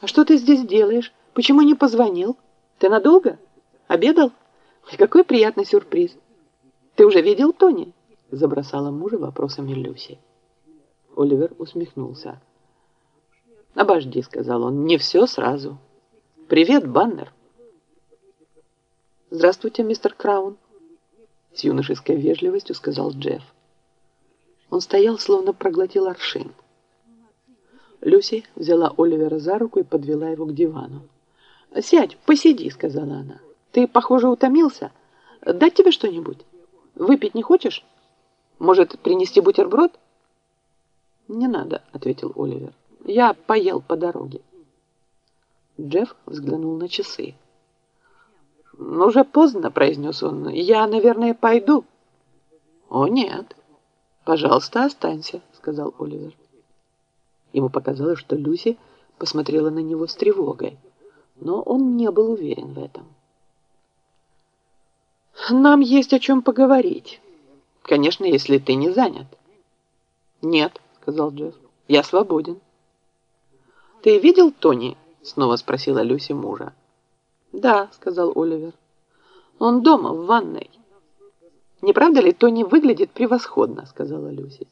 «А что ты здесь делаешь? Почему не позвонил? Ты надолго? Обедал? Какой приятный сюрприз! Ты уже видел Тони?» Забросала мужа вопросами Люси. Оливер усмехнулся. «Обожди», — сказал он, — «не все сразу. Привет, Баннер». «Здравствуйте, мистер Краун», — с юношеской вежливостью сказал Джефф. Он стоял, словно проглотил аршин. Люси взяла Оливера за руку и подвела его к дивану. «Сядь, посиди», — сказала она. «Ты, похоже, утомился. Дать тебе что-нибудь? Выпить не хочешь? Может, принести бутерброд?» «Не надо», — ответил Оливер. «Я поел по дороге». Джефф взглянул на часы. «Ну, «Уже поздно», — произнес он. «Я, наверное, пойду». «О, нет. Пожалуйста, останься», — сказал Оливер. Ему показалось, что Люси посмотрела на него с тревогой, но он не был уверен в этом. «Нам есть о чем поговорить. Конечно, если ты не занят». «Нет», — сказал Джефф, — «я свободен». «Ты видел Тони?» — снова спросила Люси мужа. «Да», — сказал Оливер. «Он дома, в ванной». «Не правда ли, Тони выглядит превосходно?» — сказала Люси.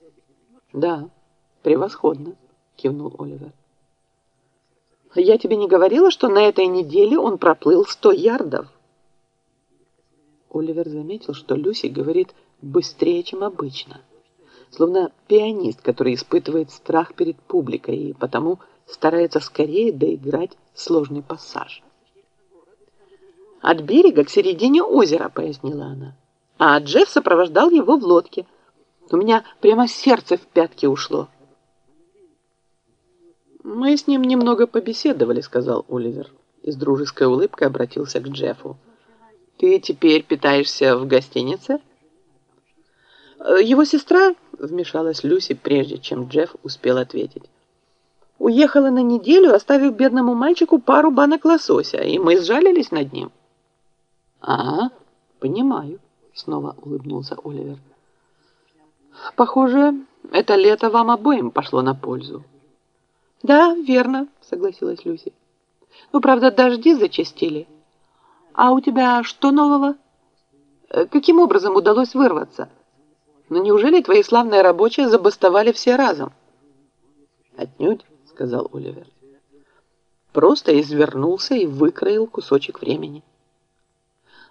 «Да, превосходно», — кивнул Оливер. «Я тебе не говорила, что на этой неделе он проплыл сто ярдов?» Оливер заметил, что Люси говорит быстрее, чем обычно. Словно пианист, который испытывает страх перед публикой и потому старается скорее доиграть сложный пассаж. «От берега к середине озера», — пояснила она. «А Джефф сопровождал его в лодке. У меня прямо сердце в пятки ушло». «Мы с ним немного побеседовали», — сказал Оливер. И с дружеской улыбкой обратился к Джеффу. «Ты теперь питаешься в гостинице?» «Его сестра», — вмешалась Люси, прежде чем Джефф успел ответить. «Уехала на неделю, оставив бедному мальчику пару банок лосося, и мы сжалились над ним». «А, понимаю», — снова улыбнулся Оливер. «Похоже, это лето вам обоим пошло на пользу». «Да, верно», — согласилась Люси. «Ну, правда, дожди зачастили. А у тебя что нового? Э, каким образом удалось вырваться? Ну, неужели твои славные рабочие забастовали все разом?» «Отнюдь», — сказал Оливер. «Просто извернулся и выкроил кусочек времени».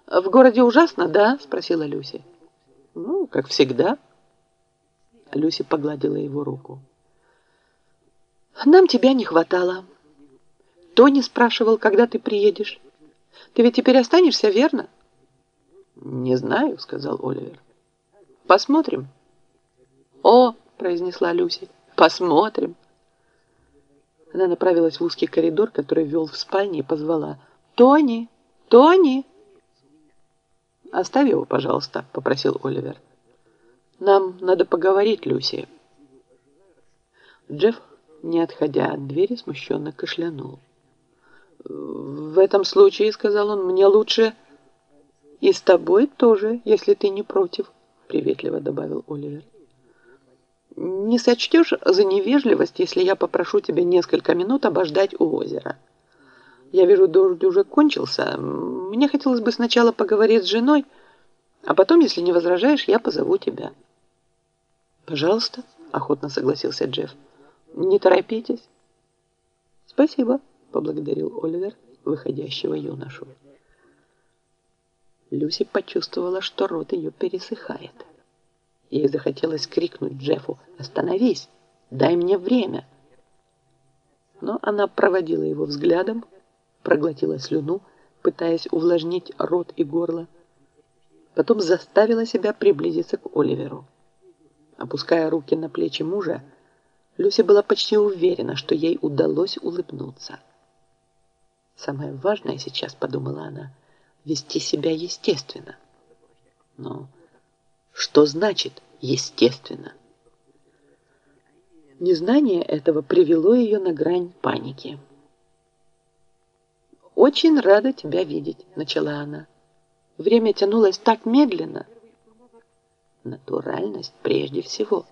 «В городе ужасно, да?» – спросила Люси. «Ну, как всегда». Люси погладила его руку. «Нам тебя не хватало. Тони спрашивал, когда ты приедешь. Ты ведь теперь останешься, верно?» «Не знаю», – сказал Оливер. «Посмотрим». «О!» – произнесла Люси. «Посмотрим». Она направилась в узкий коридор, который вел в спальне, и позвала. «Тони! Тони!» «Оставь его, пожалуйста», — попросил Оливер. «Нам надо поговорить, Люси». Джефф, не отходя от двери, смущенно кашлянул. «В этом случае, — сказал он, — мне лучше и с тобой тоже, если ты не против», — приветливо добавил Оливер. «Не сочтешь за невежливость, если я попрошу тебя несколько минут обождать у озера?» Я вижу, дождь уже кончился. Мне хотелось бы сначала поговорить с женой, а потом, если не возражаешь, я позову тебя. Пожалуйста, охотно согласился Джефф. Не торопитесь. Спасибо, поблагодарил Оливер выходящего юношу. Люси почувствовала, что рот ее пересыхает. Ей захотелось крикнуть Джеффу «Остановись! Дай мне время!» Но она проводила его взглядом, проглотила слюну, пытаясь увлажнить рот и горло. Потом заставила себя приблизиться к Оливеру. Опуская руки на плечи мужа, Люся была почти уверена, что ей удалось улыбнуться. «Самое важное сейчас, — подумала она, — вести себя естественно». Но что значит «естественно»? Незнание этого привело ее на грань паники. «Очень рада тебя видеть», — начала она. Время тянулось так медленно. Натуральность прежде всего.